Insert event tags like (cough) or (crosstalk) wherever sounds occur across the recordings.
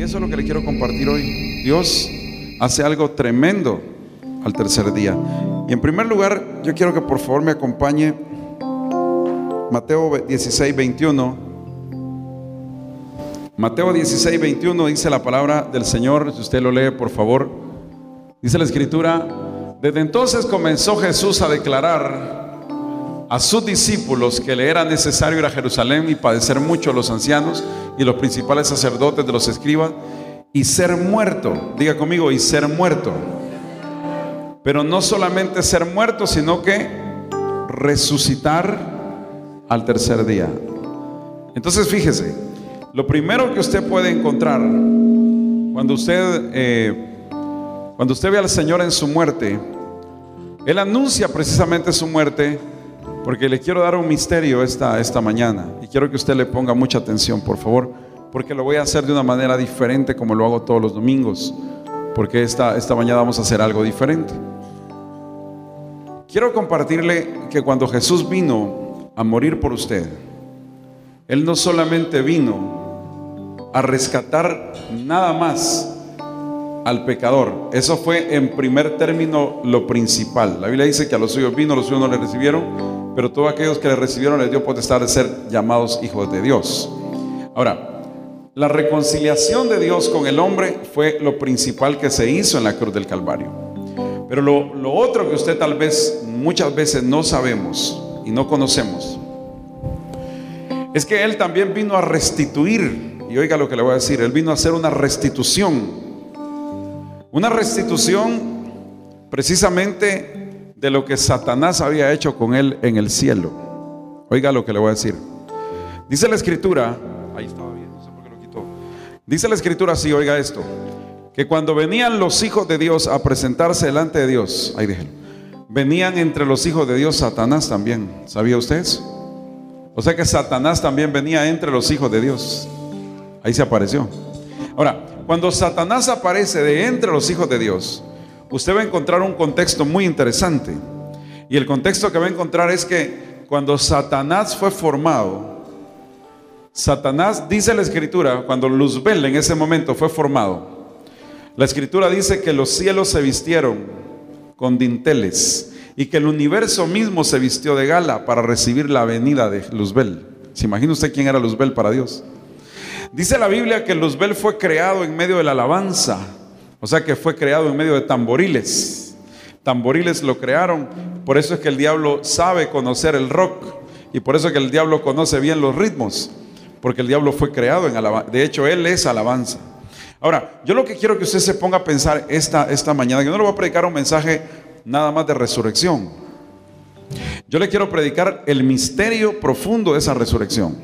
Y eso es lo que le quiero compartir hoy. Dios hace algo tremendo al tercer día. Y en primer lugar, yo quiero que por favor me acompañe Mateo 16, 21. Mateo 16, 21 dice la palabra del Señor, si usted lo lee por favor, dice la escritura, desde entonces comenzó Jesús a declarar a sus discípulos que le era necesario ir a Jerusalén y padecer mucho los ancianos y los principales sacerdotes de los escribas y ser muerto, diga conmigo, y ser muerto. Pero no solamente ser muerto, sino que resucitar al tercer día. Entonces fíjese, lo primero que usted puede encontrar cuando usted, eh, cuando usted ve al Señor en su muerte, Él anuncia precisamente su muerte porque le quiero dar un misterio esta, esta mañana. Y quiero que usted le ponga mucha atención, por favor, porque lo voy a hacer de una manera diferente como lo hago todos los domingos, porque esta, esta mañana vamos a hacer algo diferente. Quiero compartirle que cuando Jesús vino a morir por usted, Él no solamente vino a rescatar nada más al pecador, eso fue en primer término lo principal. La Biblia dice que a los suyos vino, los suyos no le recibieron, pero todos aquellos que le recibieron les dio potestad de ser llamados hijos de Dios. Ahora, la reconciliación de Dios con el hombre fue lo principal que se hizo en la cruz del Calvario. Pero lo, lo otro que usted tal vez muchas veces no sabemos y no conocemos es que Él también vino a restituir, y oiga lo que le voy a decir, Él vino a hacer una restitución. Una restitución precisamente de lo que Satanás había hecho con él en el cielo. Oiga lo que le voy a decir. Dice la escritura, ahí estaba bien, no sé por qué lo quitó. Dice la escritura así, oiga esto, que cuando venían los hijos de Dios a presentarse delante de Dios, ahí venían entre los hijos de Dios Satanás también. ¿Sabía usted? O sea que Satanás también venía entre los hijos de Dios. Ahí se apareció. Ahora, cuando Satanás aparece de entre los hijos de Dios, usted va a encontrar un contexto muy interesante. Y el contexto que va a encontrar es que cuando Satanás fue formado, Satanás, dice la escritura, cuando Luzbel en ese momento fue formado, la escritura dice que los cielos se vistieron con dinteles y que el universo mismo se vistió de gala para recibir la venida de Luzbel. ¿Se imagina usted quién era Luzbel para Dios? Dice la Biblia que Luzbel fue creado en medio de la alabanza o sea que fue creado en medio de tamboriles. Tamboriles lo crearon. Por eso es que el diablo sabe conocer el rock. Y por eso es que el diablo conoce bien los ritmos. Porque el diablo fue creado en alabanza. De hecho, él es alabanza. Ahora, yo lo que quiero que usted se ponga a pensar esta, esta mañana, que no le voy a predicar un mensaje nada más de resurrección. Yo le quiero predicar el misterio profundo de esa resurrección.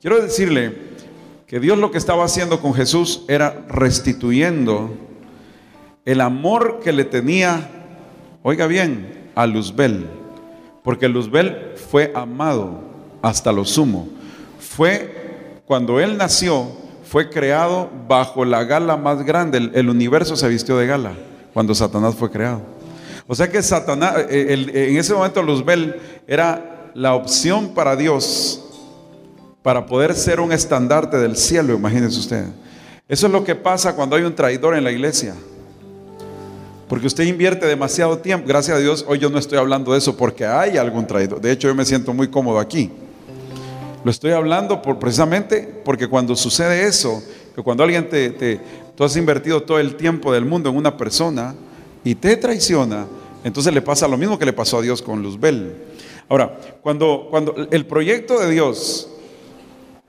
Quiero decirle que Dios lo que estaba haciendo con Jesús era restituyendo el amor que le tenía, oiga bien, a Luzbel, porque Luzbel fue amado hasta lo sumo. Fue cuando él nació, fue creado bajo la gala más grande, el, universo se vistió de gala cuando Satanás fue creado. O sea que Satanás, eh, en ese momento Luzbel era la opción para Dios para poder ser un estandarte del cielo, imagínense usted. Eso es lo que pasa cuando hay un traidor en la iglesia. Porque usted invierte demasiado tiempo. Gracias a Dios, hoy yo no estoy hablando de eso porque hay algún traidor. De hecho, yo me siento muy cómodo aquí. Lo estoy hablando por, precisamente porque cuando sucede eso, que cuando alguien te, te, tú has invertido todo el tiempo del mundo en una persona y te traiciona, entonces le pasa lo mismo que le pasó a Dios con Luzbel. Ahora, cuando, cuando el proyecto de Dios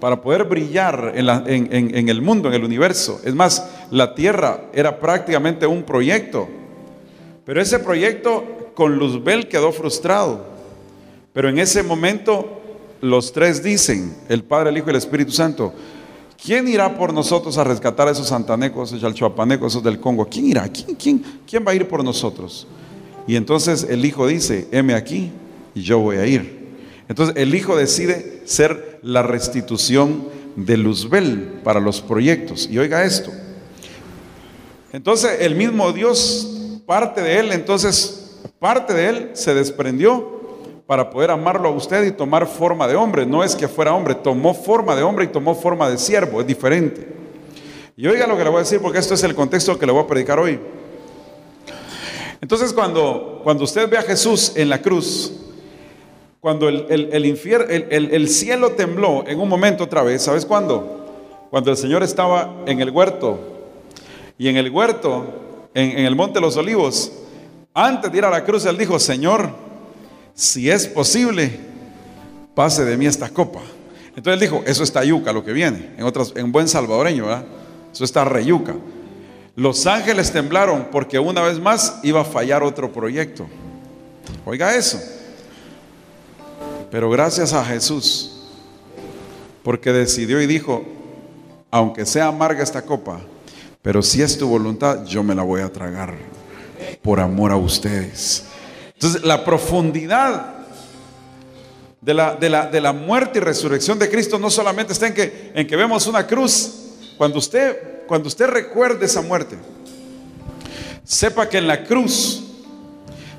para poder brillar en, el mundo, en el universo. Es más, la Tierra era prácticamente un proyecto, pero ese proyecto con Luzbel quedó frustrado. Pero en ese momento los tres dicen, el Padre, el Hijo y el Espíritu Santo, ¿quién irá por nosotros a rescatar a esos santanecos, esos chalchuapanecos, esos del Congo? ¿Quién irá? ¿Quién, quién, quién va a ir por nosotros? Y entonces el Hijo dice, heme aquí y yo voy a ir. Entonces el Hijo decide ser la restitución de Luzbel para los proyectos. Y oiga esto. Entonces el mismo Dios, parte de él, entonces parte de él se desprendió para poder amarlo a usted y tomar forma de hombre. No es que fuera hombre, tomó forma de hombre y tomó forma de siervo, es diferente. Y oiga lo que le voy a decir porque esto es el contexto que le voy a predicar hoy. Entonces cuando, cuando usted ve a Jesús en la cruz, cuando el, el, infierno, el, cielo tembló en un momento otra vez, ¿sabes cuándo? Cuando el Señor estaba en el huerto y en el huerto, en, en el monte de los olivos, antes de ir a la cruz, él dijo, Señor, si es posible, pase de mí esta copa. Entonces él dijo, eso está yuca lo que viene, en, otras, en buen salvadoreño, ¿verdad? Eso está reyuca. Los ángeles temblaron porque una vez más iba a fallar otro proyecto. Oiga eso. Pero gracias a Jesús, porque decidió y dijo, aunque sea amarga esta copa, pero si es tu voluntad, yo me la voy a tragar por amor a ustedes. Entonces, la profundidad de la, de la, de la muerte y resurrección de Cristo no solamente está en que, en que vemos una cruz, cuando usted cuando usted recuerde esa muerte, sepa que en la cruz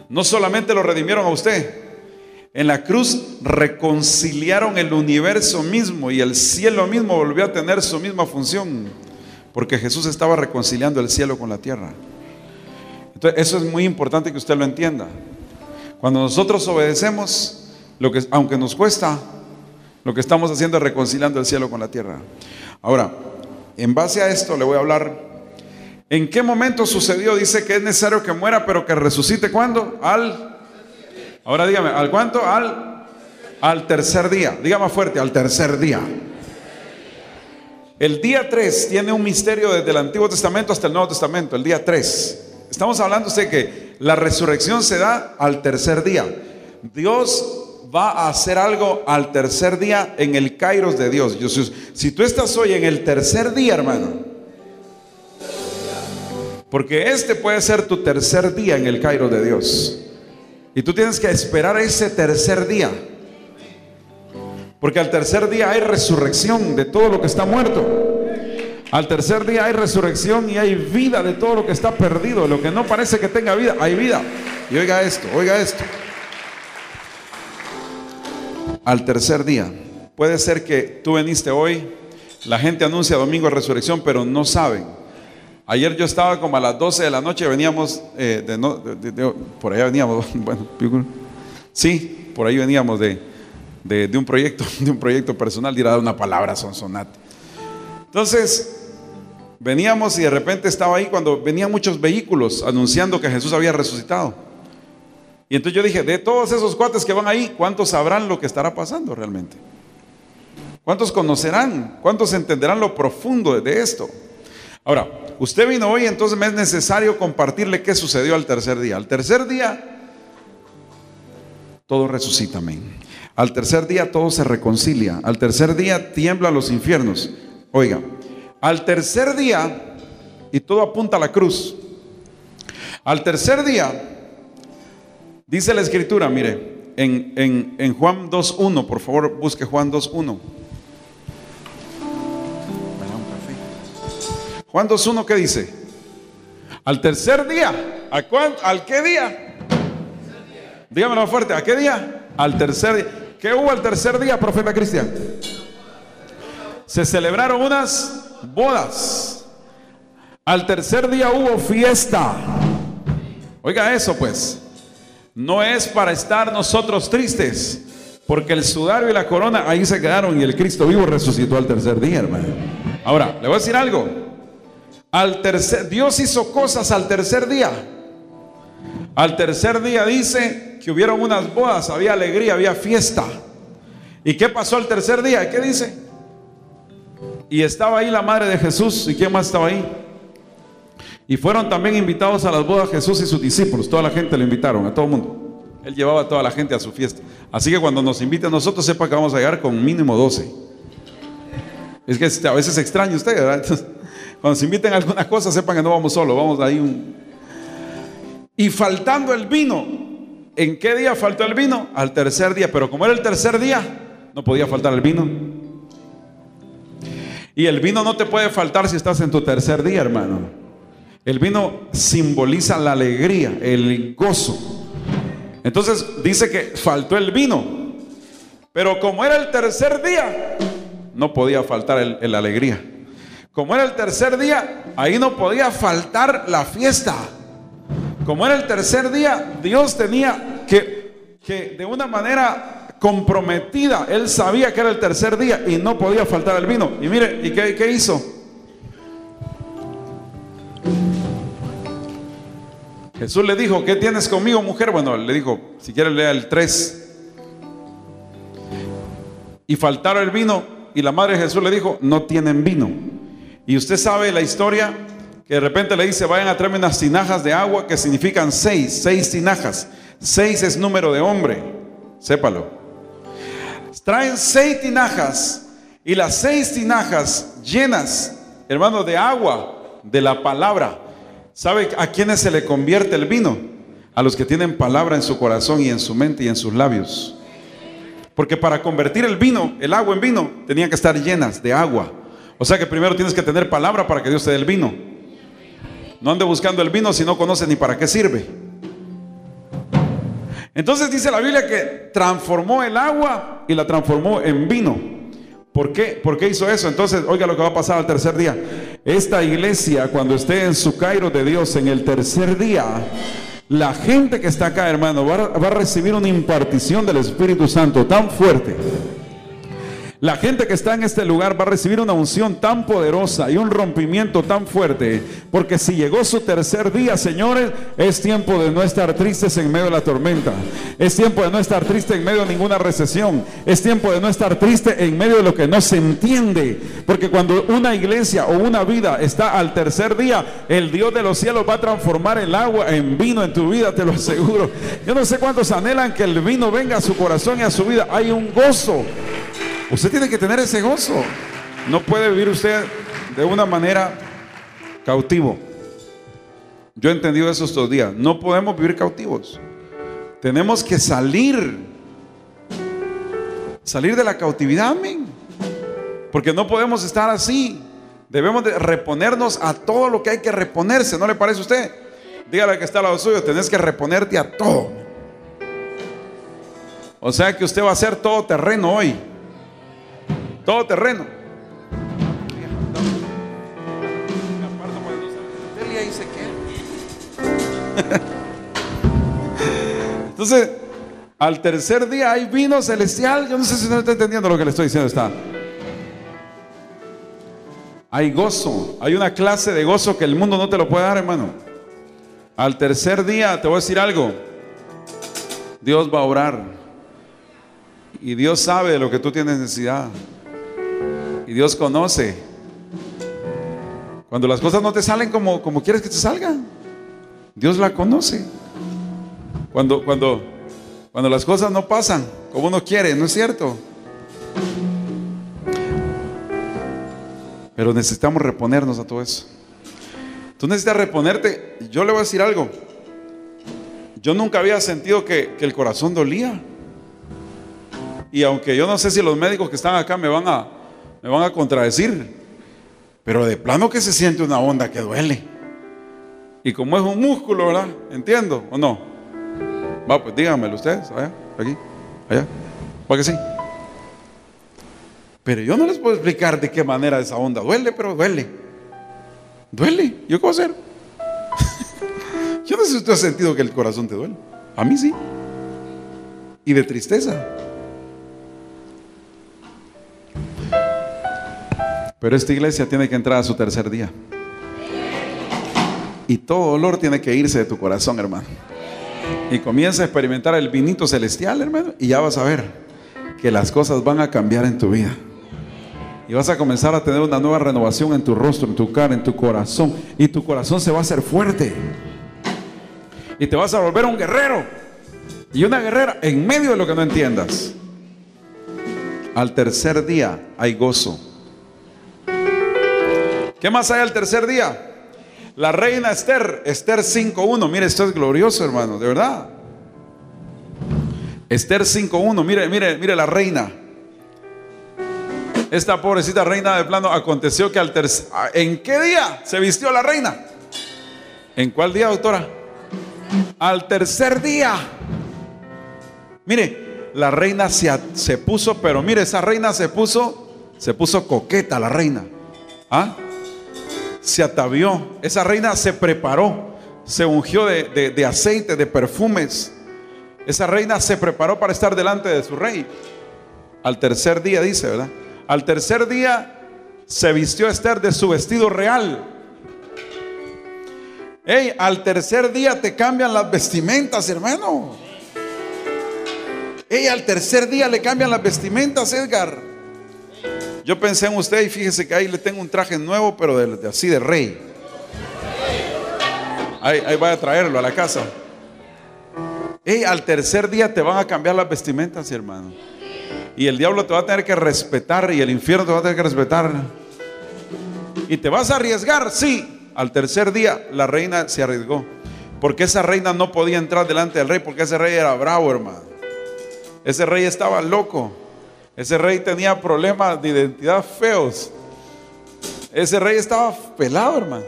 no solamente lo redimieron a usted, en la cruz reconciliaron el universo mismo y el cielo mismo volvió a tener su misma función, porque Jesús estaba reconciliando el cielo con la tierra. Entonces, eso es muy importante que usted lo entienda. Cuando nosotros obedecemos, aunque nos cuesta, lo que estamos haciendo es reconciliando el cielo con la tierra. Ahora, en base a esto le voy a hablar. ¿En qué momento sucedió? Dice que es necesario que muera, pero que resucite cuándo? Al. Ahora dígame, ¿al cuánto? Al. Al tercer día. Diga más fuerte, al tercer día. El día 3 tiene un misterio desde el Antiguo Testamento hasta el Nuevo Testamento, el día 3. Estamos hablando de que la resurrección se da al tercer día. Dios va a hacer algo al tercer día en el Kairos de Dios. Si tú estás hoy en el tercer día, hermano, porque este puede ser tu tercer día en el Kairos de Dios. Y tú tienes que esperar ese tercer día. Porque al tercer día hay resurrección de todo lo que está muerto. Al tercer día hay resurrección y hay vida de todo lo que está perdido. Lo que no parece que tenga vida, hay vida. Y oiga esto, oiga esto al tercer día. Puede ser que tú veniste hoy, la gente anuncia domingo resurrección, pero no saben. Ayer yo estaba como a las 12 de la noche, veníamos, eh, de, por allá veníamos, (laughs) bueno, sí, por ahí veníamos de, un proyecto, (laughs) de un proyecto personal, dirá una palabra sonsonate. Entonces, veníamos y de repente estaba ahí cuando venían muchos vehículos anunciando que Jesús había resucitado. Y entonces yo dije, de todos esos cuates que van ahí, ¿cuántos sabrán lo que estará pasando realmente? ¿Cuántos conocerán? ¿Cuántos entenderán lo profundo de esto? Ahora, usted vino hoy, entonces me es necesario compartirle qué sucedió al tercer día. Al tercer día, todo resucita, amén. Al tercer día todo se reconcilia. Al tercer día tiemblan los infiernos. Oiga, al tercer día, y todo apunta a la cruz, al tercer día Dice la escritura, mire, en, en Juan 2.1, por favor busque Juan 2.1. Juan 2.1, ¿qué dice? Al tercer día. ¿A ¿Al qué día? Dígamelo fuerte, ¿a qué día? Al tercer día. ¿Qué hubo al tercer día, profeta Cristian? Se celebraron unas bodas. Al tercer día hubo fiesta. Oiga eso pues no es para estar nosotros tristes, porque el sudario y la corona ahí se quedaron y el Cristo vivo resucitó al tercer día, hermano. Ahora, le voy a decir algo. Al tercer, Dios hizo cosas al tercer día. Al tercer día dice que hubieron unas bodas, había alegría, había fiesta. ¿Y qué pasó al tercer día? ¿Qué dice? Y estaba ahí la madre de Jesús. ¿Y quién más estaba ahí? Y fueron también invitados a las bodas Jesús y sus discípulos. Toda la gente le invitaron, a todo el mundo. Él llevaba a toda la gente a su fiesta. Así que cuando nos invite a nosotros, sepa que vamos a llegar con mínimo 12. Es que a veces extraña usted, ¿verdad? Cuando se inviten a alguna cosa, sepan que no vamos solo, vamos ahí un... Y faltando el vino, ¿en qué día faltó el vino? Al tercer día, pero como era el tercer día, no podía faltar el vino. Y el vino no te puede faltar si estás en tu tercer día, hermano. El vino simboliza la alegría, el gozo. Entonces dice que faltó el vino. Pero como era el tercer día, no podía faltar la alegría. Como era el tercer día, ahí no podía faltar la fiesta. Como era el tercer día, Dios tenía que, que de una manera comprometida, él sabía que era el tercer día y no podía faltar el vino. Y mire, ¿y qué, qué hizo? Jesús le dijo, ¿qué tienes conmigo, mujer? Bueno, le dijo, si quieres lea el 3. Y faltaron el vino y la madre de Jesús le dijo, no tienen vino. Y usted sabe la historia que de repente le dice, vayan a traerme unas tinajas de agua que significan seis, seis tinajas. Seis es número de hombre, sépalo. Traen seis tinajas y las seis tinajas llenas, hermano, de agua, de la palabra. ¿Sabe a quiénes se le convierte el vino? A los que tienen palabra en su corazón y en su mente y en sus labios. Porque para convertir el vino, el agua en vino, tenían que estar llenas de agua. O sea que primero tienes que tener palabra para que Dios te dé el vino. No ande buscando el vino si no conoce ni para qué sirve. Entonces dice la Biblia que transformó el agua y la transformó en vino. ¿Por qué? ¿Por qué hizo eso? Entonces, oiga lo que va a pasar al tercer día. Esta iglesia, cuando esté en su Cairo de Dios en el tercer día, la gente que está acá, hermano, va, va a recibir una impartición del Espíritu Santo tan fuerte la gente que está en este lugar va a recibir una unción tan poderosa y un rompimiento tan fuerte, porque si llegó su tercer día, señores, es tiempo de no estar tristes en medio de la tormenta. Es tiempo de no estar triste en medio de ninguna recesión. Es tiempo de no estar triste en medio de lo que no se entiende. Porque cuando una iglesia o una vida está al tercer día, el Dios de los cielos va a transformar el agua en vino en tu vida, te lo aseguro. Yo no sé cuántos anhelan que el vino venga a su corazón y a su vida. Hay un gozo Usted tiene que tener ese gozo. No puede vivir usted de una manera cautivo. Yo he entendido eso estos días. No podemos vivir cautivos. Tenemos que salir. Salir de la cautividad, amén. Porque no podemos estar así. Debemos de reponernos a todo lo que hay que reponerse. ¿No le parece a usted? Dígale que está al lado suyo. Tenés que reponerte a todo. O sea que usted va a ser todo terreno hoy. Todo terreno. Entonces, al tercer día hay vino celestial. Yo no sé si usted está entendiendo lo que le estoy diciendo. Está. Hay gozo. Hay una clase de gozo que el mundo no te lo puede dar, hermano. Al tercer día, te voy a decir algo. Dios va a orar. Y Dios sabe de lo que tú tienes necesidad. Dios conoce. Cuando las cosas no te salen como, como quieres que te salgan, Dios la conoce. Cuando, cuando, cuando las cosas no pasan como uno quiere, ¿no es cierto? Pero necesitamos reponernos a todo eso. Tú necesitas reponerte. Yo le voy a decir algo. Yo nunca había sentido que el corazón dolía. Y aunque yo no sé si los médicos que están acá me van a, me van a contradecir. Pero de plano que se siente una onda que duele. Y como es un músculo, ¿verdad? ¿Entiendo o no? Va, pues díganmelo ustedes, allá, aquí, allá. ¿Para que sí? Pero yo no les puedo explicar de qué manera esa onda duele, pero duele. Duele. ¿Yo a hacer? (laughs) yo no sé si usted ha sentido que el corazón te duele. A mí sí. Y de tristeza. Pero esta iglesia tiene que entrar a su tercer día. Y todo dolor tiene que irse de tu corazón, hermano. Y comienza a experimentar el vinito celestial, hermano. Y ya vas a ver que las cosas van a cambiar en tu vida. Y vas a comenzar a tener una nueva renovación en tu rostro, en tu cara, en tu corazón. Y tu corazón se va a hacer fuerte. Y te vas a volver un guerrero. Y una guerrera en medio de lo que no entiendas. Al tercer día hay gozo. ¿Qué más hay al tercer día? La reina Esther, Esther 5.1. Mire, esto es glorioso, hermano, de verdad. Esther 5.1, mire, mire, mire la reina. Esta pobrecita reina de plano aconteció que al tercer... ¿En qué día se vistió la reina? ¿En cuál día, doctora? Al tercer día. Mire, la reina se, se puso, pero mire, esa reina se puso, se puso coqueta la reina. ¿Ah? Se atavió, esa reina se preparó, se ungió de, de aceite, de perfumes. Esa reina se preparó para estar delante de su rey. Al tercer día, dice, ¿verdad? Al tercer día se vistió Esther de su vestido real. Hey, al tercer día te cambian las vestimentas, hermano. Hey, al tercer día le cambian las vestimentas, Edgar. Yo pensé en usted y fíjese que ahí le tengo un traje nuevo, pero de, así de rey. Ahí, ahí voy a traerlo a la casa. Hey, al tercer día te van a cambiar las vestimentas, hermano. Y el diablo te va a tener que respetar y el infierno te va a tener que respetar. Y te vas a arriesgar, sí. Al tercer día la reina se arriesgó. Porque esa reina no podía entrar delante del rey porque ese rey era bravo, hermano. Ese rey estaba loco. Ese rey tenía problemas de identidad feos. Ese rey estaba pelado, hermano.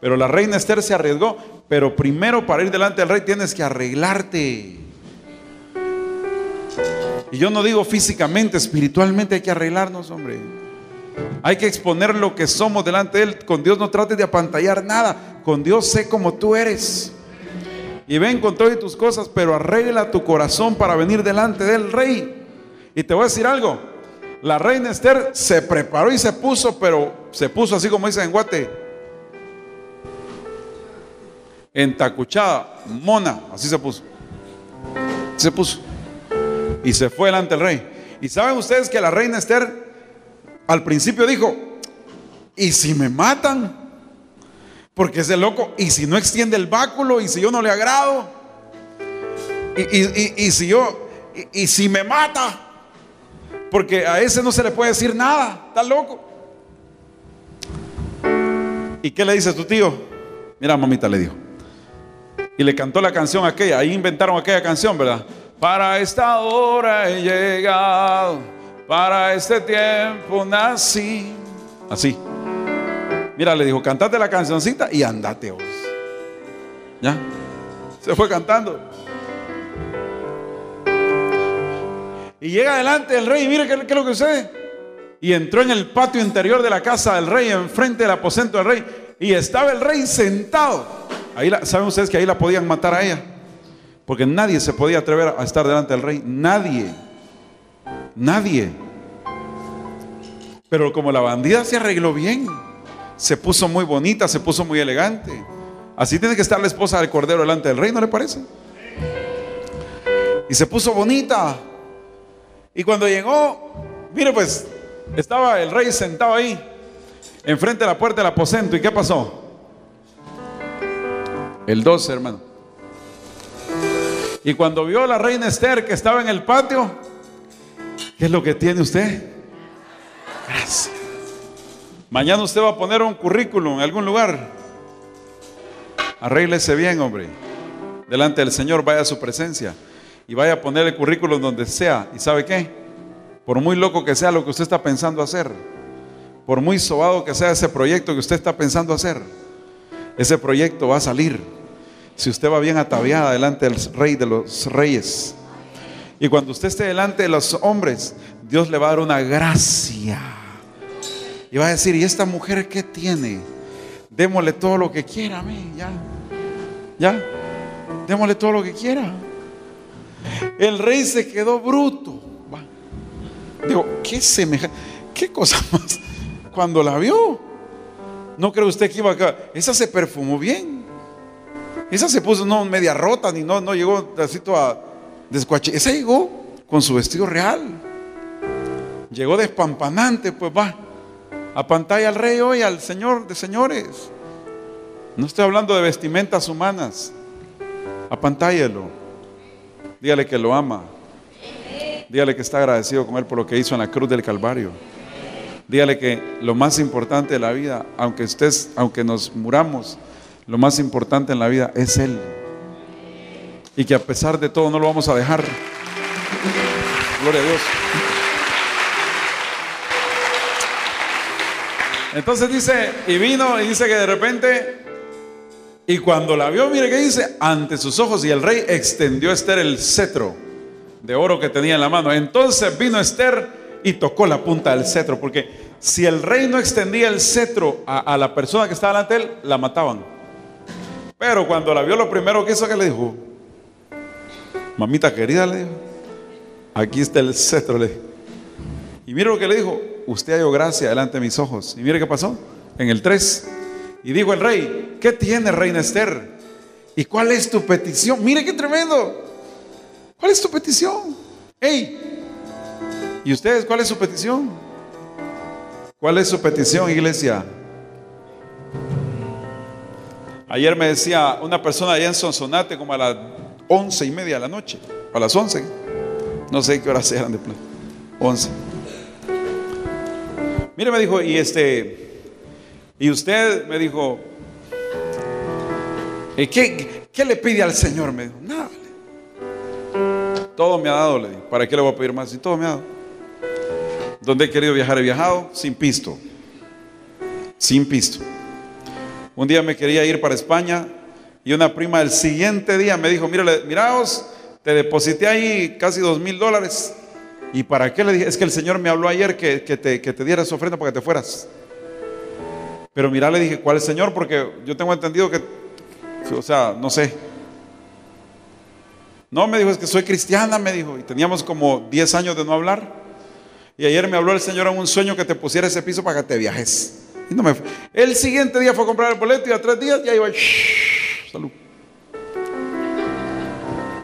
Pero la reina Esther se arriesgó. Pero primero para ir delante del rey tienes que arreglarte. Y yo no digo físicamente, espiritualmente hay que arreglarnos, hombre. Hay que exponer lo que somos delante de Él. Con Dios no trates de apantallar nada. Con Dios sé como tú eres. Y ven con todas tus cosas, pero arregla tu corazón para venir delante del rey. Y te voy a decir algo. La reina Esther se preparó y se puso, pero se puso así como dice en Guate. Entacuchada, mona, así se puso. Se puso y se fue delante del rey. Y saben ustedes que la reina Esther al principio dijo, ¿y si me matan? Porque ese loco, ¿y si no extiende el báculo? ¿Y si yo no le agrado? ¿Y, si yo, y, si me mata? Porque a ese no se le puede decir nada, está loco. ¿Y qué le dice tu tío? Mira, mamita le dijo. Y le cantó la canción aquella, ahí inventaron aquella canción, ¿verdad? Para esta hora he llegado, para este tiempo nací. Así. Mira, le dijo, cantate la cancioncita y andate vos. ¿Ya? Se fue cantando. Y llega adelante el rey, y mire qué, es lo que sucede. Y entró en el patio interior de la casa del rey, enfrente del aposento del rey. Y estaba el rey sentado. Ahí ¿Saben ustedes que ahí la podían matar a ella? Porque nadie se podía atrever a estar delante del rey. Nadie. Nadie. Pero como la bandida se arregló bien, se puso muy bonita, se puso muy elegante. Así tiene que estar la esposa del cordero delante del rey, ¿no le parece? Y se puso bonita. Y cuando llegó, mire pues, estaba el rey sentado ahí, enfrente de la puerta del aposento. ¿Y qué pasó? El 12, hermano. Y cuando vio a la reina Esther que estaba en el patio, ¿qué es lo que tiene usted? Gracias. Mañana usted va a poner un currículum en algún lugar. Arréglese bien, hombre. Delante del Señor, vaya a su presencia y vaya a poner el currículum donde sea. ¿Y sabe qué? Por muy loco que sea lo que usted está pensando hacer, por muy sobado que sea ese proyecto que usted está pensando hacer, ese proyecto va a salir si usted va bien ataviada delante del rey de los reyes. Y cuando usted esté delante de los hombres, Dios le va a dar una gracia. Y va a decir, ¿y esta mujer qué tiene? Démosle todo lo que quiera, mí, ya. Ya. Démosle todo lo que quiera. El rey se quedó bruto. Digo, ¿qué semejante? ¿Qué cosa (laughs) más? Cuando la vio, ¿no cree usted que iba acá? Esa se perfumó bien. Esa se puso no media rota, ni no, no llegó así toda descuache. Esa llegó con su vestido real. Llegó despampanante, pues va. A pantalla al rey hoy, al señor de señores. No estoy hablando de vestimentas humanas. Apantállelo. Dígale que lo ama. Dígale que está agradecido con él por lo que hizo en la cruz del Calvario. Dígale que lo más importante de la vida, aunque estés, aunque nos muramos, lo más importante en la vida es Él. Y que a pesar de todo no lo vamos a dejar. Gloria a Dios. Entonces dice, y vino y dice que de repente, y cuando la vio, mire que dice, ante sus ojos, y el rey extendió a Esther el cetro de oro que tenía en la mano. Entonces vino Esther y tocó la punta del cetro, porque Si el rey no extendía el cetro a, la persona que estaba delante de él, la mataban. Pero cuando la vio, lo primero que hizo que le dijo, mamita querida, le dijo, aquí está el cetro, Y mire lo que le dijo, usted halló gracia delante de mis ojos. Y mire qué pasó en el 3. Y dijo el rey, ¿qué tiene reina Esther? ¿Y cuál es tu petición? Mire qué tremendo. ¿Cuál es tu petición? Hey, ¿y ustedes cuál es su petición? ¿Cuál es su petición, iglesia? Ayer me decía una persona allá en Sonsonate como a las once y media de la noche, a las once, no sé qué horas eran de plata, once. Mire, me dijo, y este, y usted me dijo, ¿qué, le pide al Señor? Me dijo, nada. Todo me ha dado, le dije. ¿Para qué le voy a pedir más? Y todo me ha dado. ¿Dónde he querido viajar? He viajado sin pisto. Sin pisto. Un día me quería ir para España y una prima el siguiente día me dijo, mira, miraos, te deposité ahí casi dos mil dólares. ¿Y para qué le dije? Es que el Señor me habló ayer que, te, que te dieras ofrenda para que te fueras. Pero mira, le dije, ¿cuál es Señor? Porque yo tengo entendido que, o sea, no sé. No, me dijo, es que soy cristiana, me dijo. Y teníamos como 10 años de no hablar. Y ayer me habló el Señor en un sueño que te pusiera ese piso para que te viajes. Y no me El siguiente día fue a comprar el boleto y a tres días ya iba. salud.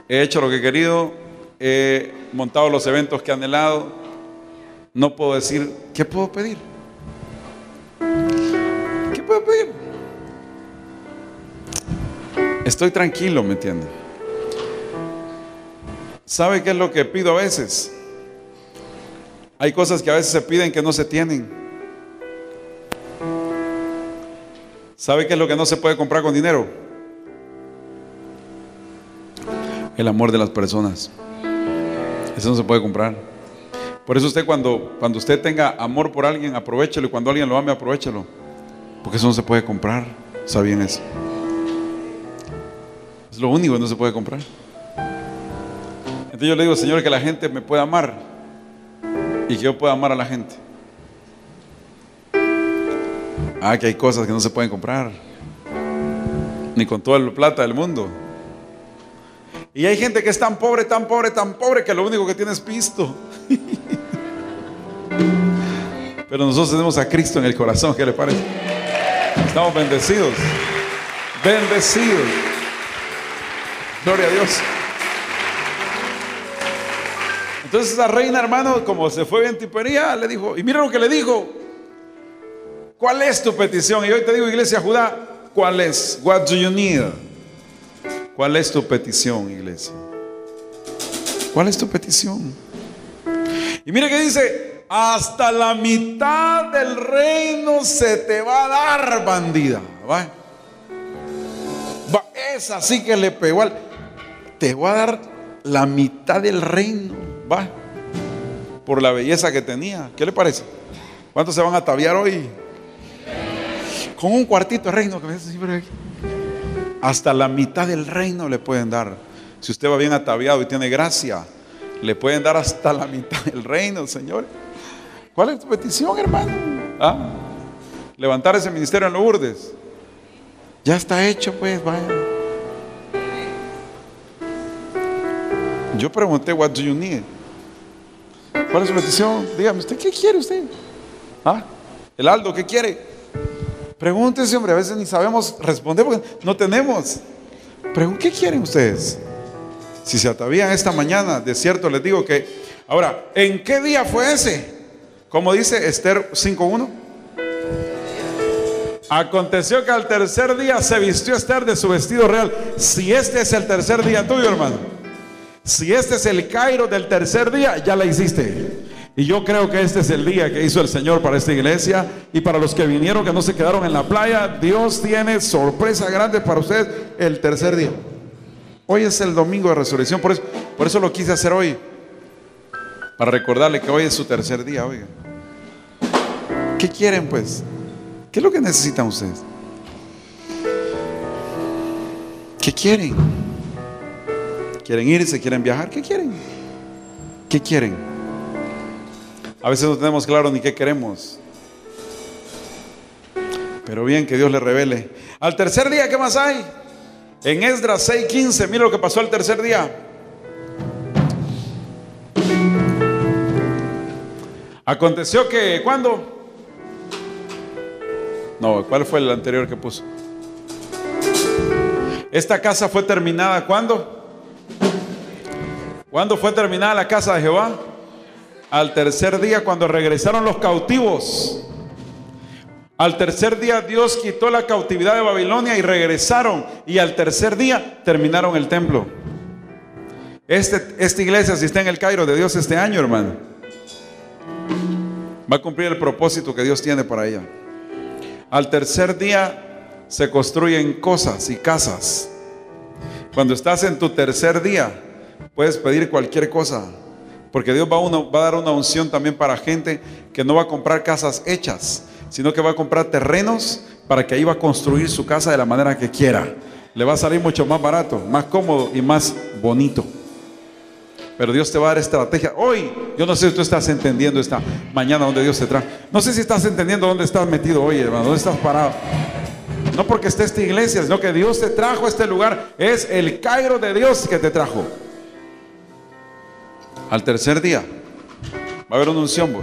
He hecho lo que he querido. He montado los eventos que he anhelado. No puedo decir, ¿qué puedo pedir? Estoy tranquilo, ¿me entiende? ¿Sabe qué es lo que pido a veces? Hay cosas que a veces se piden que no se tienen. ¿Sabe qué es lo que no se puede comprar con dinero? El amor de las personas. Eso no se puede comprar. Por eso usted cuando, cuando usted tenga amor por alguien, aprovechelo. Y cuando alguien lo ame, aprovechelo. Porque eso no se puede comprar. ¿Sabían eso? Es lo único que no se puede comprar. Entonces yo le digo, Señor, que la gente me pueda amar y que yo pueda amar a la gente. Ah, que hay cosas que no se pueden comprar. Ni con toda la plata del mundo. Y hay gente que es tan pobre, tan pobre, tan pobre que lo único que tiene es pisto. (laughs) Pero nosotros tenemos a Cristo en el corazón, ¿qué le parece? Estamos bendecidos. Bendecidos. Gloria a Dios. Entonces esa reina, hermano, como se fue bien tipería, le dijo, y mira lo que le dijo. ¿Cuál es tu petición? Y hoy te digo, iglesia Judá, ¿cuál es? What do you need? ¿Cuál es tu petición, iglesia? ¿Cuál es tu petición? Y mire que dice, hasta la mitad del reino se te va a dar, bandida. ¿Va? Es así que le pegó al... Te voy a dar la mitad del reino. Va. Por la belleza que tenía. ¿Qué le parece? ¿Cuántos se van a ataviar hoy? con un cuartito de reino que me dice hasta la mitad del reino le pueden dar. Si usted va bien ataviado y tiene gracia, le pueden dar hasta la mitad del reino, Señor. ¿Cuál es tu petición, hermano? ¿Ah? Levantar ese ministerio en Lourdes. Ya está hecho, pues, vaya. Yo pregunté, what do you need? ¿Cuál es su petición? Dígame, ¿usted qué quiere usted? ¿Ah? El Aldo, ¿qué quiere? Pregúntese, hombre, a veces ni sabemos responder porque no tenemos. Pero ¿qué quieren ustedes? Si se atavían esta mañana, de cierto les digo que... Ahora, ¿en qué día fue ese? Como dice Esther 5.1. Aconteció que al tercer día se vistió Esther de su vestido real. Si este es el tercer día tuyo, hermano. Si este es el Cairo del tercer día, ya la hiciste. Y yo creo que este es el día que hizo el Señor para esta iglesia y para los que vinieron que no se quedaron en la playa. Dios tiene sorpresa grande para usted el tercer día. Hoy es el domingo de resurrección, por eso, por eso lo quise hacer hoy. Para recordarle que hoy es su tercer día, oiga. ¿Qué quieren pues? ¿Qué es lo que necesitan ustedes? ¿Qué quieren? ¿Quieren irse? ¿Quieren viajar? ¿Qué quieren? ¿Qué quieren? A veces no tenemos claro ni qué queremos. Pero bien, que Dios le revele. Al tercer día, ¿qué más hay? En Esdras 6:15, mira lo que pasó al tercer día. Aconteció que, ¿cuándo? No, ¿cuál fue el anterior que puso? Esta casa fue terminada, ¿cuándo? ¿Cuándo fue terminada la casa de Jehová? Al tercer día, cuando regresaron los cautivos. Al tercer día Dios quitó la cautividad de Babilonia y regresaron. Y al tercer día terminaron el templo. Este, esta iglesia, si está en el Cairo de Dios este año, hermano, va a cumplir el propósito que Dios tiene para ella. Al tercer día se construyen cosas y casas. Cuando estás en tu tercer día, puedes pedir cualquier cosa. Porque Dios va a, va a dar una unción también para gente que no va a comprar casas hechas, sino que va a comprar terrenos para que ahí va a construir su casa de la manera que quiera. Le va a salir mucho más barato, más cómodo y más bonito. Pero Dios te va a dar estrategia. Hoy, yo no sé si tú estás entendiendo esta mañana donde Dios te trae. No sé si estás entendiendo dónde estás metido hoy, hermano, dónde estás parado. No porque esté esta iglesia, sino que Dios te trajo a este lugar. Es el Cairo de Dios que te trajo. Al tercer día va a haber una unción.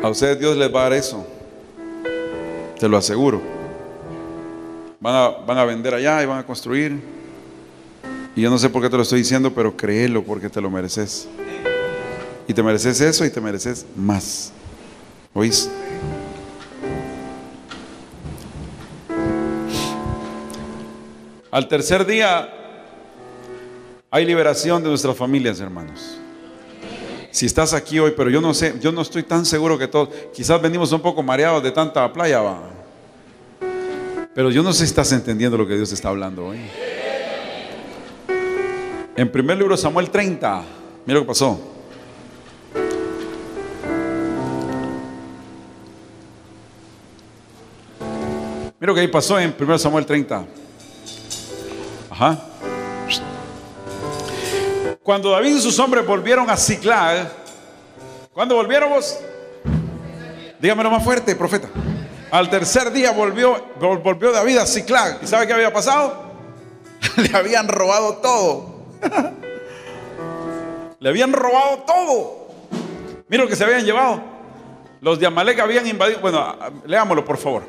A ustedes Dios les va a dar eso. Te lo aseguro. Van a, vender allá y van a construir. Y yo no sé por qué te lo estoy diciendo, pero créelo porque te lo mereces. Y te mereces eso y te mereces más. ¿Oís? Al tercer día hay liberación de nuestras familias, hermanos. Si estás aquí hoy, pero yo no sé, yo no estoy tan seguro que todos, quizás venimos un poco mareados de tanta playa, va. Pero yo no sé si estás entendiendo lo que Dios está hablando hoy. En primer libro Samuel 30, mira lo que pasó. Mira lo que ahí pasó en 1 Samuel 30. Ajá. Cuando David y sus hombres volvieron a Ciclag, ¿cuándo volvieron vos? Dígamelo más fuerte, profeta. Al tercer día volvió, volvió David a Ciclag. ¿Y sabe qué había pasado? (laughs) Le habían robado todo. (laughs) Le habían robado todo. Mira lo que se habían llevado. Los de Amalek habían invadido. Bueno, leámoslo por favor.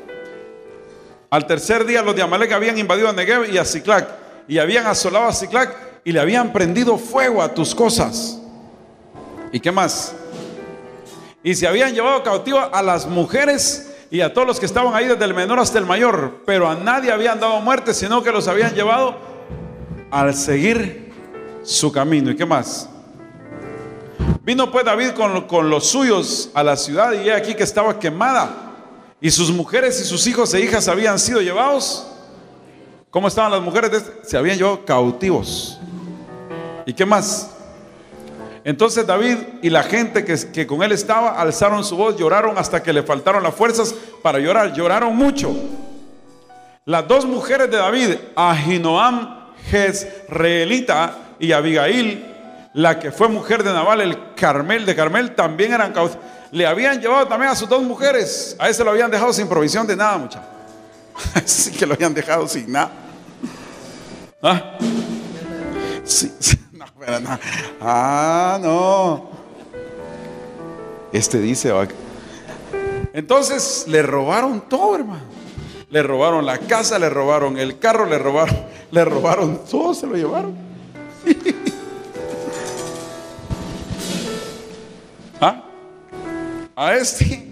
Al tercer día los de Amalek habían invadido a Negev y a Ciclag. Y habían asolado a Ciclag y le habían prendido fuego a tus cosas. ¿Y qué más? Y se habían llevado cautivo a las mujeres y a todos los que estaban ahí desde el menor hasta el mayor, pero a nadie habían dado muerte, sino que los habían llevado al seguir su camino. ¿Y qué más? Vino pues David con, con los suyos a la ciudad y he aquí que estaba quemada y sus mujeres y sus hijos e hijas habían sido llevados. ¿Cómo estaban las mujeres? Se habían llevado cautivos. ¿Y qué más? Entonces David y la gente que, con él estaba alzaron su voz, lloraron hasta que le faltaron las fuerzas para llorar. Lloraron mucho. Las dos mujeres de David, Ahinoam Jezreelita y Abigail, la que fue mujer de Nabal, el Carmel de Carmel, también eran cautivos. Le habían llevado también a sus dos mujeres. A ese lo habían dejado sin provisión de nada, muchachos. (laughs) Así que lo habían dejado sin nada. ¿Ah? Sí, sí. Ah, no. Este dice, entonces le robaron todo, hermano. Le robaron la casa, le robaron el carro, le robaron, (laughs) le robaron todo, se lo llevaron. (laughs) ¿Ah? A este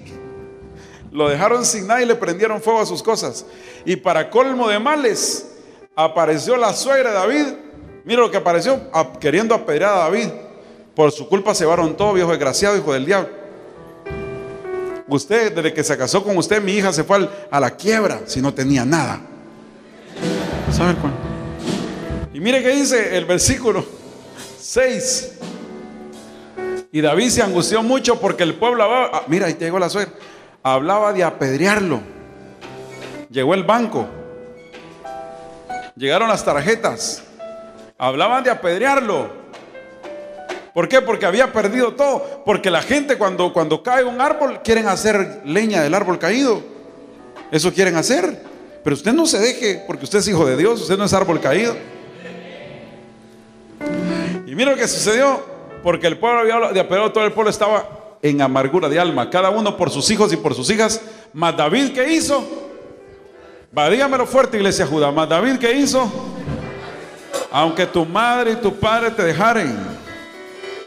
(laughs) lo dejaron sin nada y le prendieron fuego a sus cosas. Y para colmo de males, apareció la suegra de David Mira lo que apareció queriendo apedrear a David. Por su culpa se llevaron todo, viejo desgraciado, hijo del diablo. Usted, desde que se casó con usted, mi hija se fue a la quiebra si no tenía nada. ¿Sabe cuál? Y mire que dice el versículo 6. Y David se angustió mucho porque el pueblo hablaba, ah, mira, ahí te llegó la suegra, hablaba de apedrearlo. Llegó el banco. Llegaron las tarjetas. Hablaban de apedrearlo. ¿Por qué? Porque había perdido todo. Porque la gente cuando, cuando cae un árbol quieren hacer leña del árbol caído. Eso quieren hacer. Pero usted no se deje porque usted es hijo de Dios, usted no es árbol caído. Y mira lo que sucedió, porque el pueblo había de apedreado, todo el pueblo estaba en amargura de alma, cada uno por sus hijos y por sus hijas. Mas David, ¿qué hizo? Va, dígamelo fuerte, iglesia Judá. Mas David, ¿qué hizo? Aunque tu madre y tu padre te dejaren,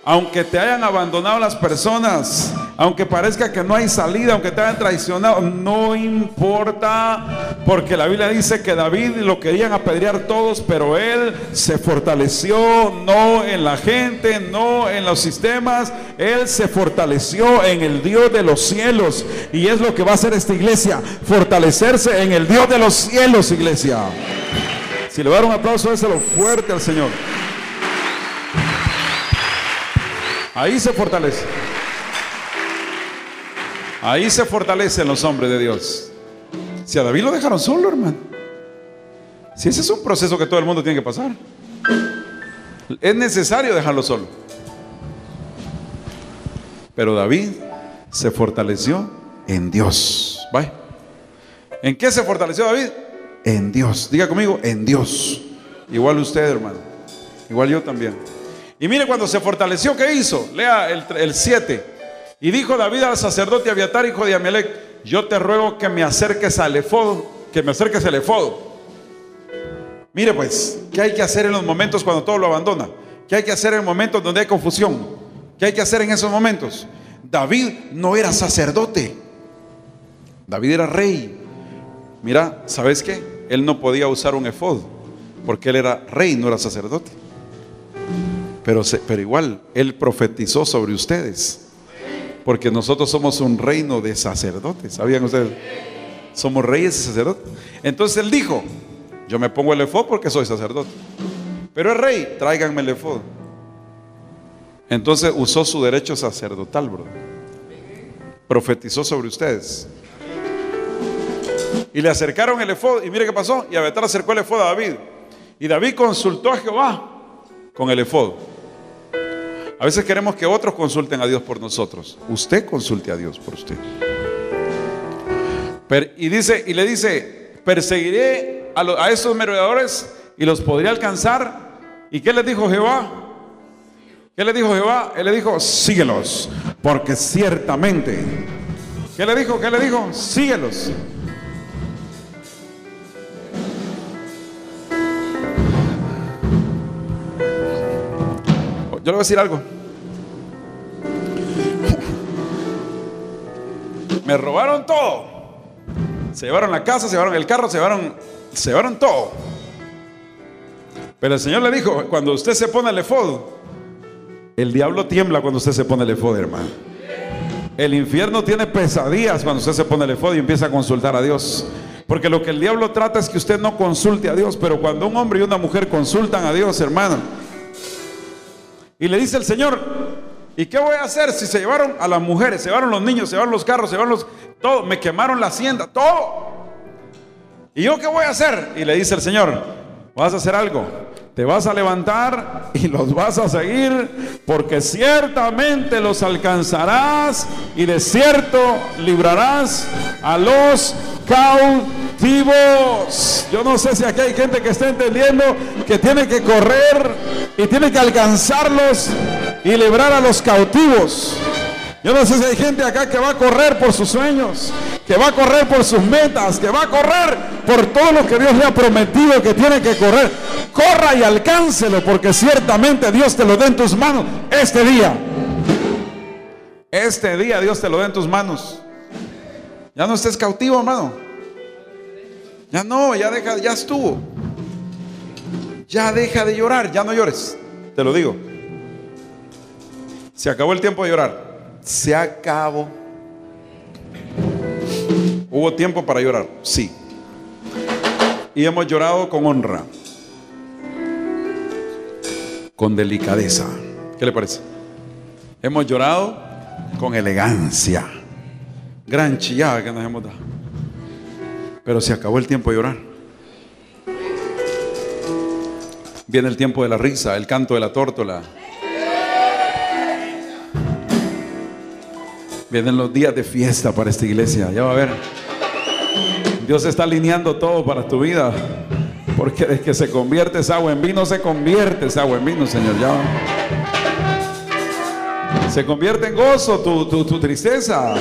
aunque te hayan abandonado las personas, aunque parezca que no hay salida, aunque te hayan traicionado, no importa, porque la Biblia dice que David lo querían apedrear todos, pero él se fortaleció no en la gente, no en los sistemas, él se fortaleció en el Dios de los cielos. Y es lo que va a hacer esta iglesia, fortalecerse en el Dios de los cielos, iglesia. Si le va un aplauso, déselo fuerte al Señor. Ahí se fortalece. Ahí se fortalecen los hombres de Dios. Si a David lo dejaron solo, hermano. Si ese es un proceso que todo el mundo tiene que pasar. Es necesario dejarlo solo. Pero David se fortaleció en Dios. ¿Vale? ¿En qué se fortaleció David? En Dios. Diga conmigo, en Dios. Igual usted, hermano. Igual yo también. Y mire cuando se fortaleció, ¿qué hizo? Lea el 7. Y dijo David al sacerdote Abiatar, hijo de Amelec, yo te ruego que me acerques al efodo, que me acerques al efodo. Mire pues, ¿qué hay que hacer en los momentos cuando todo lo abandona? ¿Qué hay que hacer en momentos donde hay confusión? ¿Qué hay que hacer en esos momentos? David no era sacerdote. David era rey. Mira, ¿sabes qué? Él no podía usar un efod porque él era rey, no era sacerdote. Pero, pero igual, él profetizó sobre ustedes. Porque nosotros somos un reino de sacerdotes. ¿Sabían ustedes? Somos reyes y sacerdotes. Entonces él dijo, yo me pongo el efod porque soy sacerdote. Pero es rey, tráiganme el efod. Entonces usó su derecho sacerdotal, bro. Profetizó sobre ustedes. Y le acercaron el efod. Y mire qué pasó. Y Abetar acercó el efod a David. Y David consultó a Jehová con el efod. A veces queremos que otros consulten a Dios por nosotros. Usted consulte a Dios por usted. y dice, y le dice, perseguiré a, esos merodeadores y los podré alcanzar. ¿Y qué le dijo Jehová? ¿Qué le dijo Jehová? Él le dijo, síguelos, porque ciertamente. ¿Qué le dijo? ¿Qué le dijo? Síguelos. Yo le voy a decir algo. Me robaron todo. Se llevaron la casa, se llevaron el carro, se llevaron, se llevaron todo. Pero el Señor le dijo, cuando usted se pone el efod, el diablo tiembla cuando usted se pone el efod, hermano. El infierno tiene pesadillas cuando usted se pone el efod y empieza a consultar a Dios. Porque lo que el diablo trata es que usted no consulte a Dios, pero cuando un hombre y una mujer consultan a Dios, hermano, y le dice el Señor, ¿y qué voy a hacer si se llevaron a las mujeres, se llevaron los niños, se llevaron los carros, se llevaron los... Todo, me quemaron la hacienda, todo. ¿Y yo qué voy a hacer? Y le dice el Señor, vas a hacer algo. Te vas a levantar y los vas a seguir porque ciertamente los alcanzarás y de cierto librarás a los cautivos. Yo no sé si aquí hay gente que está entendiendo que tiene que correr y tiene que alcanzarlos y librar a los cautivos. Yo no sé si hay gente acá que va a correr por sus sueños, que va a correr por sus metas, que va a correr por todo lo que Dios le ha prometido que tiene que correr. Corra y alcáncelo porque ciertamente Dios te lo dé en tus manos este día. Este día Dios te lo dé en tus manos. Ya no estés cautivo, hermano. Ya no, ya deja, ya estuvo. Ya deja de llorar, ya no llores. Te lo digo. Se acabó el tiempo de llorar se acabó. ¿Hubo tiempo para llorar? Sí. Y hemos llorado con honra, con delicadeza. ¿Qué le parece? Hemos llorado con elegancia. Gran chillada que nos hemos dado. Pero se acabó el tiempo de llorar. Viene el tiempo de la risa, el canto de la tórtola. Vienen los días de fiesta para esta iglesia. Ya va a ver. Dios está alineando todo para tu vida. Porque desde que se convierte esa agua en vino, se convierte esa agua en vino, Señor. Ya. Se convierte en gozo tu, tu, tu tristeza.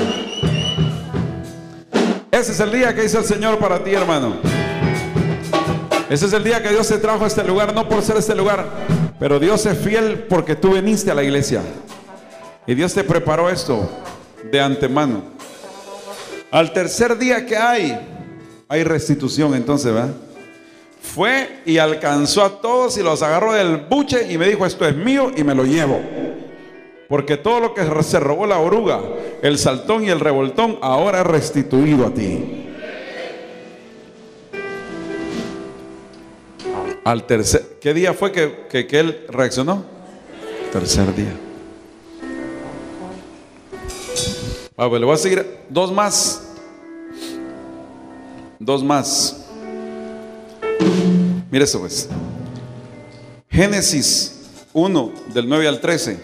Ese es el día que hizo el Señor para ti, hermano. Ese es el día que Dios te trajo a este lugar, no por ser este lugar, pero Dios es fiel porque tú viniste a la iglesia. Y Dios te preparó esto de antemano. Al tercer día que hay, hay restitución entonces, ¿verdad? Fue y alcanzó a todos y los agarró del buche y me dijo, esto es mío y me lo llevo. Porque todo lo que se robó la oruga, el saltón y el revoltón, ahora es restituido a ti. Al tercer, ¿qué día fue que, que él reaccionó? Tercer día. Ah, pues le voy a seguir dos más. Dos más. Mire eso pues. Génesis 1 del 9 al 13.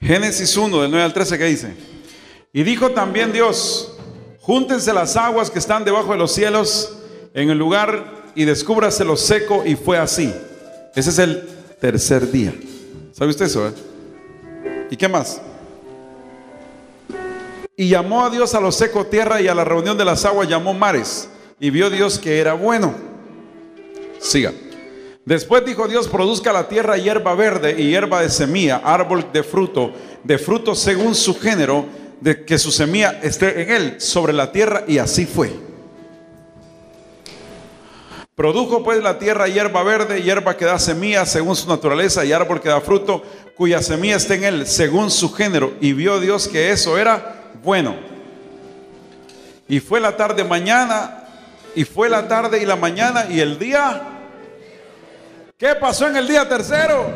Génesis 1 del 9 al 13 ¿qué dice? Y dijo también Dios, júntense las aguas que están debajo de los cielos en el lugar y descúbrase lo seco y fue así. Ese es el tercer día. ¿Sabe usted eso? Eh? ¿Y qué más? Y llamó a Dios a lo seco tierra y a la reunión de las aguas llamó mares. Y vio Dios que era bueno. Siga. Después dijo Dios, produzca la tierra hierba verde y hierba de semilla, árbol de fruto, de fruto según su género, de que su semilla esté en él, sobre la tierra, y así fue. Produjo pues la tierra hierba verde, hierba que da semilla según su naturaleza y árbol que da fruto, cuya semilla está en él según su género. Y vio Dios que eso era bueno. Y fue la tarde mañana, y fue la tarde y la mañana y el día. ¿Qué pasó en el día tercero?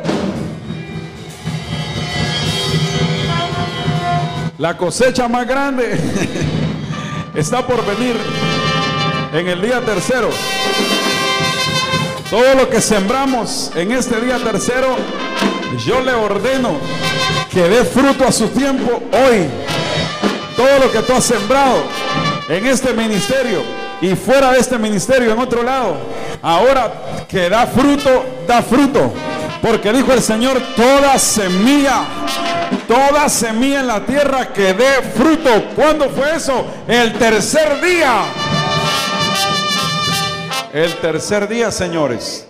La cosecha más grande (laughs) está por venir en el día tercero. Todo lo que sembramos en este día tercero, yo le ordeno que dé fruto a su tiempo hoy. Todo lo que tú has sembrado en este ministerio y fuera de este ministerio, en otro lado, ahora que da fruto, da fruto. Porque dijo el Señor, toda semilla, toda semilla en la tierra que dé fruto. ¿Cuándo fue eso? El tercer día. El tercer día, señores.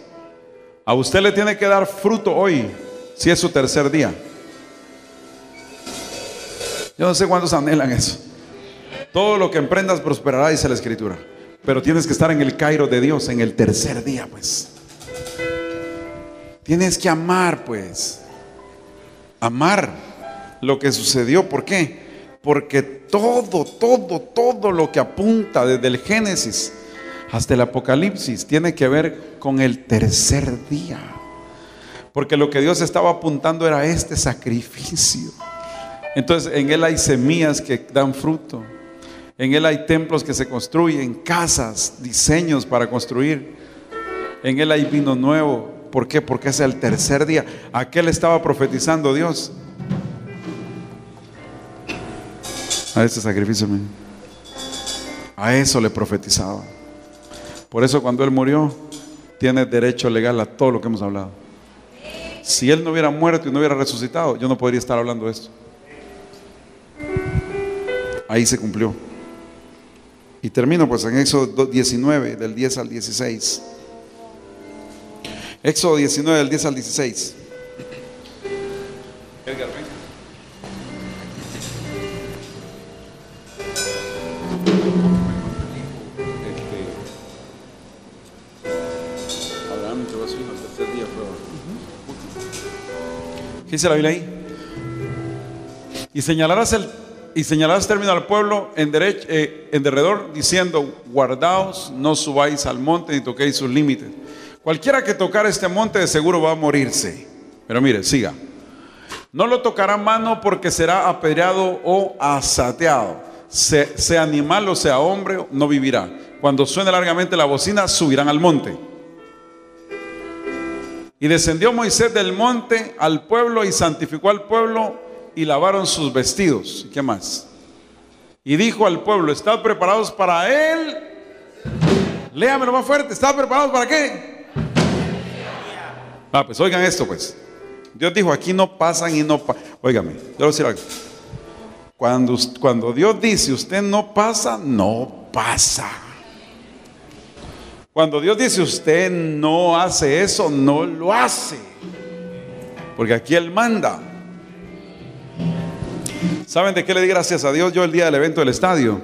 A usted le tiene que dar fruto hoy, si es su tercer día. Yo no sé cuántos anhelan eso. Todo lo que emprendas prosperará, dice la escritura. Pero tienes que estar en el Cairo de Dios en el tercer día, pues. Tienes que amar, pues. Amar lo que sucedió. ¿Por qué? Porque todo, todo, todo lo que apunta desde el Génesis hasta el Apocalipsis tiene que ver con el tercer día. Porque lo que Dios estaba apuntando era este sacrificio. Entonces en Él hay semillas que dan fruto. En Él hay templos que se construyen, casas, diseños para construir. En Él hay vino nuevo. ¿Por qué? Porque es el tercer día. ¿A qué le estaba profetizando Dios? A ese sacrificio. A eso le profetizaba. Por eso cuando Él murió, tiene derecho legal a todo lo que hemos hablado. Si Él no hubiera muerto y no hubiera resucitado, yo no podría estar hablando de esto. Ahí se cumplió. Y termino pues en Éxodo 19, del 10 al 16. Éxodo 19, del 10 al 16. ¿Qué dice la Biblia ahí? Y señalarás el y señalarás término al pueblo en, eh, en derredor diciendo, guardaos, no subáis al monte ni toquéis sus límites. Cualquiera que tocar este monte de seguro va a morirse. Pero mire, siga. No lo tocará mano porque será apedreado o asateado. sea animal o sea hombre, no vivirá. cuando suene largamente la bocina, subirán al monte. Y descendió Moisés del monte al pueblo y santificó al pueblo y lavaron sus vestidos. ¿Qué más? Y dijo al pueblo, ¿están preparados para él? Léamelo más fuerte, ¿están preparados para qué? Ah, pues oigan esto pues. Dios dijo, aquí no pasan y no pasan. Óigame, yo voy a decir algo. Cuando, cuando Dios dice, usted no pasa, no pasa. Cuando Dios dice, usted no hace eso, no lo hace. Porque aquí Él manda. ¿Saben de qué le di gracias a Dios yo el día del evento del estadio?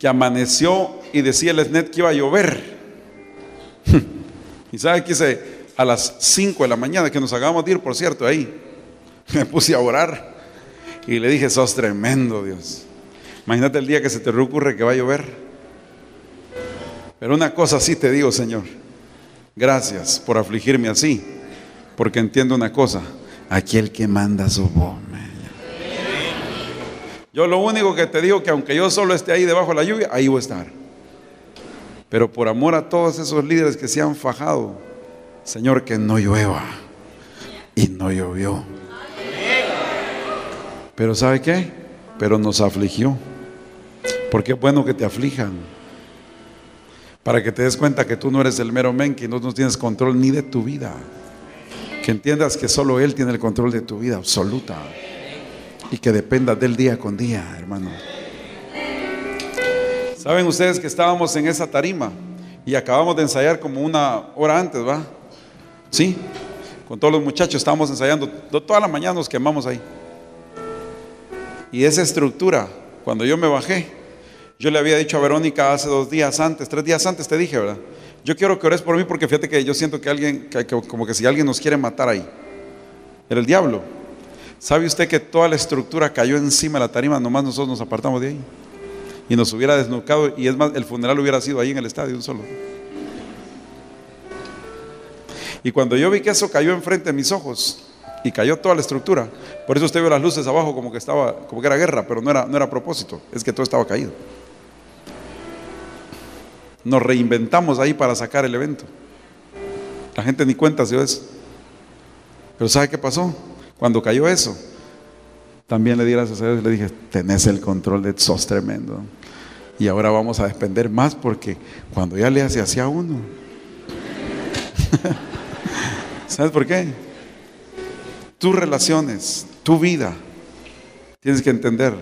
Que amaneció y decía el SNET que iba a llover. (laughs) y sabe que hice a las 5 de la mañana, que nos acabamos de ir, por cierto, ahí. (laughs) Me puse a orar y le dije, sos tremendo, Dios. Imagínate el día que se te ocurre que va a llover. Pero una cosa sí te digo, Señor. Gracias por afligirme así, porque entiendo una cosa. Aquí el que manda su voz. Yo lo único que te digo que aunque yo solo esté ahí debajo de la lluvia, ahí voy a estar. Pero por amor a todos esos líderes que se han fajado, Señor, que no llueva. Y no llovió. Pero ¿sabe qué? Pero nos afligió. Porque es bueno que te aflijan. Para que te des cuenta que tú no eres el mero men, que no, tienes control ni de tu vida. Que entiendas que solo Él tiene el control de tu vida absoluta. Y que dependas del día con día, hermano. Saben ustedes que estábamos en esa tarima y acabamos de ensayar como una hora antes, ¿va? Sí, con todos los muchachos estábamos ensayando, toda la mañana nos quemamos ahí. Y esa estructura, cuando yo me bajé, yo le había dicho a Verónica hace dos días antes, tres días antes te dije, ¿verdad? Yo quiero que ores por mí porque fíjate que yo siento que alguien, como que si alguien nos quiere matar ahí, era el diablo. ¿Sabe usted que toda la estructura cayó encima de la tarima, nomás nosotros nos apartamos de ahí? Y nos hubiera desnucado, y es más, el funeral hubiera sido ahí en el estadio, un solo. Y cuando yo vi que eso cayó enfrente de mis ojos y cayó toda la estructura, por eso usted vio las luces abajo como que estaba, como que era guerra, pero no era, no era propósito, es que todo estaba caído. Nos reinventamos ahí para sacar el evento. La gente ni cuenta se eso. Pero ¿sabe qué pasó? Cuando cayó eso, también le di gracias a Dios y le dije, tenés el control de sos tremendo. Y ahora vamos a depender más porque cuando ya le hace hacia uno, (laughs) ¿Sabes por qué? Tus relaciones, tu vida, tienes que entender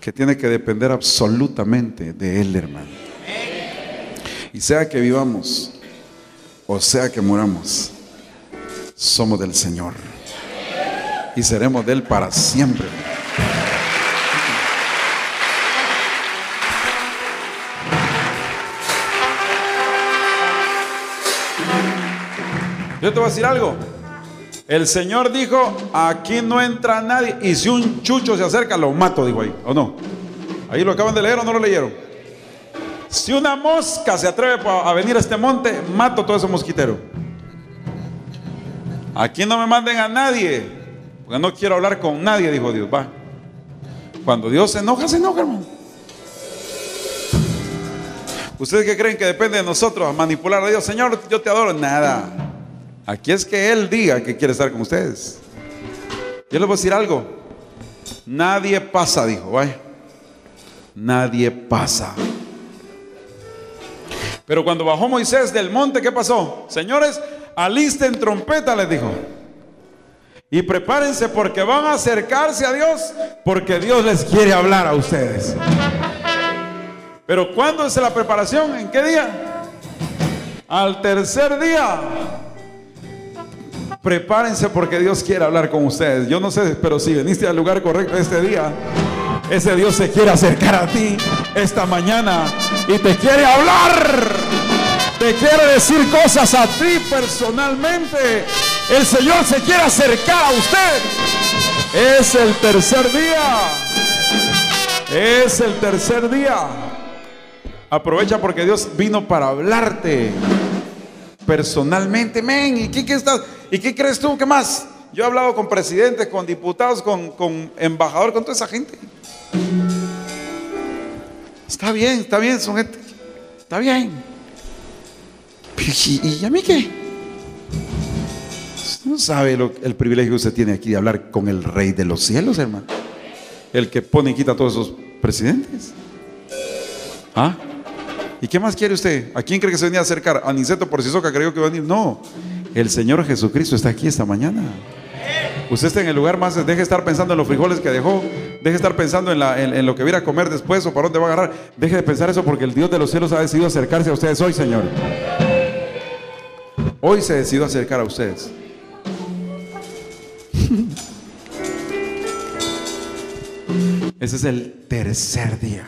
que tiene que depender absolutamente de Él, hermano. Y sea que vivamos o sea que muramos, somos del Señor. Y seremos de Él para siempre. Yo te voy a decir algo. El Señor dijo, aquí no entra nadie. Y si un chucho se acerca, lo mato, dijo ahí. ¿O no? Ahí lo acaban de leer o no lo leyeron. Si una mosca se atreve a venir a este monte, mato todo ese mosquitero. Aquí no me manden a nadie. Porque no quiero hablar con nadie, dijo Dios. Va. Cuando Dios se enoja, se enoja, hermano. ¿Ustedes qué creen que depende de nosotros manipular a Dios? Señor, yo te adoro. Nada. Aquí es que Él diga que quiere estar con ustedes. Yo les voy a decir algo. Nadie pasa, dijo, vaya. Nadie pasa. Pero cuando bajó Moisés del monte, ¿qué pasó? Señores, alisten trompeta, les dijo. Y prepárense porque van a acercarse a Dios, porque Dios les quiere hablar a ustedes. Pero ¿cuándo es la preparación? ¿En qué día? Al tercer día prepárense porque Dios quiere hablar con ustedes. Yo no sé, pero si veniste al lugar correcto este día, ese Dios se quiere acercar a ti esta mañana y te quiere hablar. Te quiere decir cosas a ti personalmente. El Señor se quiere acercar a usted. Es el tercer día. Es el tercer día. Aprovecha porque Dios vino para hablarte personalmente. Men, ¿y qué? ¿Y qué crees tú? ¿Qué más? Yo he hablado con presidentes, con diputados, con, con embajadores, con toda esa gente. Está bien, está bien, son. Está bien. ¿Y, a mí qué? Usted no sabe lo- el privilegio que usted tiene aquí de hablar con el rey de los cielos, hermano. El que pone y quita a todos esos presidentes. ¿Ah? ¿Y qué más quiere usted? ¿A quién cree que se venía a acercar? ¿A Niceto por que creyó que iba a venir? No. El Señor Jesucristo está aquí esta mañana. Usted está en el lugar más, deje de estar pensando en los frijoles que dejó, deje de estar pensando en, lo que viera a comer después o para dónde va a agarrar. Deje de pensar eso porque el Dios de los cielos ha decidido acercarse a ustedes hoy, Señor. Hoy se decidió acercar a ustedes. (laughs) Ese es el tercer día.